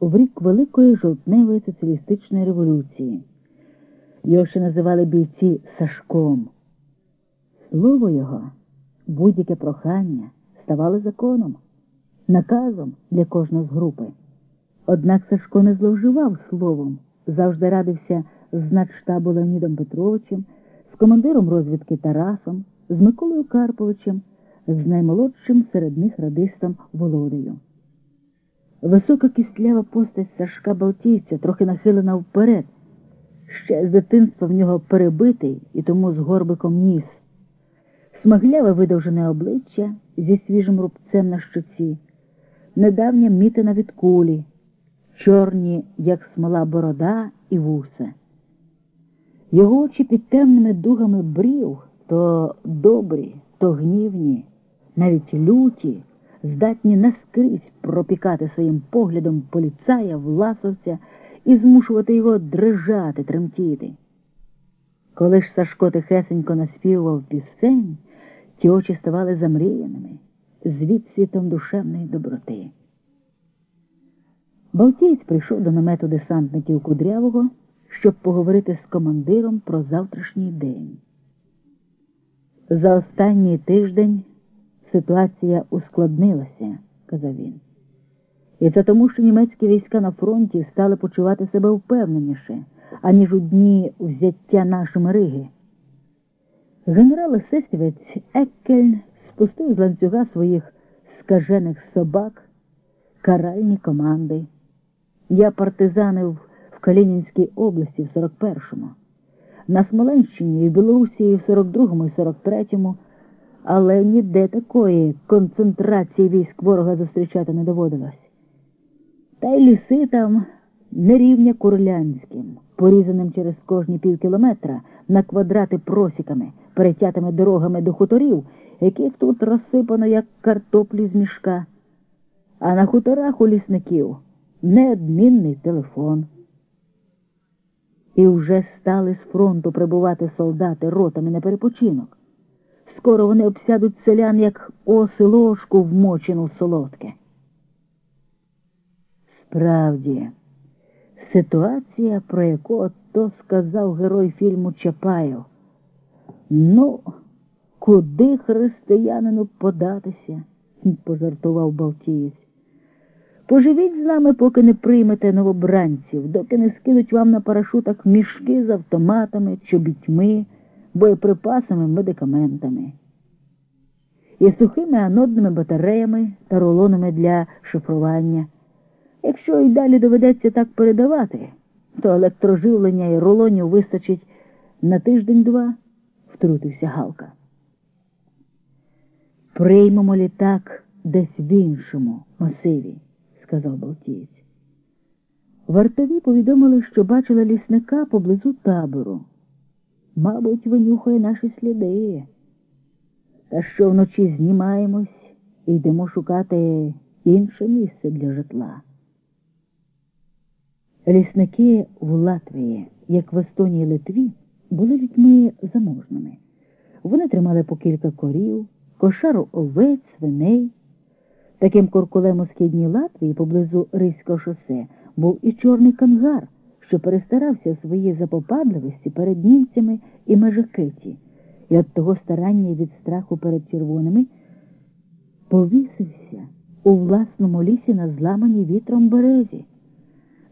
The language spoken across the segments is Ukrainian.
в рік Великої жовтневої соціалістичної революції. Його ще називали бійці Сашком. Слово його, будь-яке прохання, ставало законом, наказом для кожного з групи. Однак Сашко не зловживав словом, завжди радився з надштабу Леонідом Петровичем, з командиром розвідки Тарасом, з Миколою Карповичем, з наймолодшим серед них радистом Володею. Висока кістлява постать Сашка Балтійця, трохи нахилена вперед. Ще з дитинства в нього перебитий і тому з горбиком ніс. Смагляве видовжене обличчя зі свіжим рубцем на щоці, недавня мітина від кулі, чорні, як смола борода і вуса. Його очі під темними дугами брів то добрі, то гнівні, навіть люті, здатні наскрізь пропікати своїм поглядом поліцая, власовця і змушувати його дрижати, тремтіти. Коли ж Сашко тихесенько наспівував пісень, ті очі ставали замріяними, з відсвітом душевної доброти. Балтієць прийшов до намету десантників Кудрявого, щоб поговорити з командиром про завтрашній день. За останній тиждень ситуація ускладнилася, казав він. І це тому, що німецькі війська на фронті стали почувати себе впевненіше, аніж у дні взяття нашими Риги. Генерал Есесівець Еккельн спустив з ланцюга своїх скажених собак, каральні команди. Я партизанив в Калінінській області в 41-му, на Смоленщині і Білорусі в 42-му і 43-му, але ніде такої концентрації військ ворога зустрічати не доводилось. Та й ліси там не рівня курлянським, порізаним через кожні пів кілометра на квадрати просіками, перетятими дорогами до хуторів, яких тут розсипано, як картоплі з мішка. А на хуторах у лісників неодмінний телефон. І вже стали з фронту прибувати солдати ротами на перепочинок. Скоро вони обсядуть селян, як оси ложку вмочену солодке. Справді, ситуація, про яку то сказав герой фільму Чапаєв. Ну, куди християнину податися? пожартував Балтієць. Поживіть з нами, поки не приймете новобранців, доки не скинуть вам на парашутах мішки з автоматами, чобітьми, боєприпасами, медикаментами. І сухими анодними батареями та рулонами для шифрування. Якщо і далі доведеться так передавати, то електроживлення і рулонів вистачить на тиждень-два, втрутився Галка. Приймемо літак десь в іншому масиві, сказав Балтієць. Вартові повідомили, що бачили лісника поблизу табору. Мабуть, винюхає наші сліди. Та що вночі знімаємось і йдемо шукати інше місце для житла. Лісники в Латвії, як в Естонії і Литві, були людьми заможними. Вони тримали по кілька корів, кошару овець, свиней. Таким куркулем у східній Латвії поблизу Ризького шосе був і чорний кангар, що перестарався у своїй запопадливості перед німцями і межакеті, і от того старання від страху перед червоними повісився у власному лісі на зламаній вітром березі.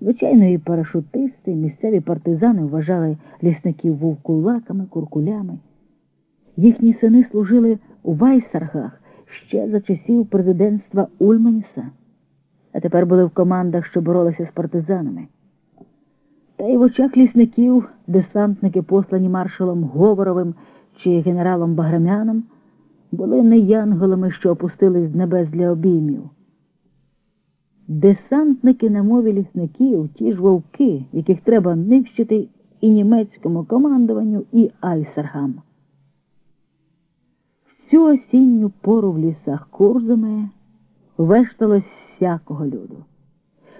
Звичайно, і парашутисти, і місцеві партизани вважали лісників вовкулаками, куркулями. Їхні сини служили у вайсаргах ще за часів президентства Ульманса, а тепер були в командах, що боролися з партизанами. Та й в очах лісників десантники, послані маршалом Говоровим чи генералом Баграмяном, були не янголами, що опустились з небес для обіймів. Десантники на мові лісників, ті ж вовки, яких треба нищити і німецькому командуванню, і айсергам. Всю осінню пору в лісах курзами вешталось всякого люду.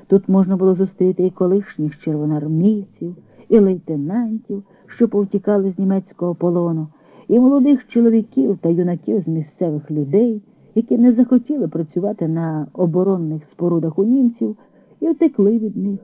Тут можна було зустріти і колишніх червоноармійців, і лейтенантів, що повтікали з німецького полону, і молодих чоловіків та юнаків з місцевих людей, які не захотіли працювати на оборонних спорудах у німців і втекли від них.